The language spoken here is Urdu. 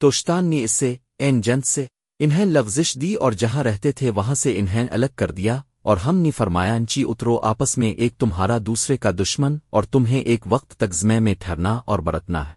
توشتان نے اس سے، این جنت سے، انہیں لفزش دی اور جہاں رہتے تھے وہاں سے انہیں الگ کر دیا، اور ہم نے فرمایا، انچی اترو آپس میں ایک تمہارا دوسرے کا دشمن اور تمہیں ایک وقت تک زمے میں ٹھہرنا اور برتنا ہے۔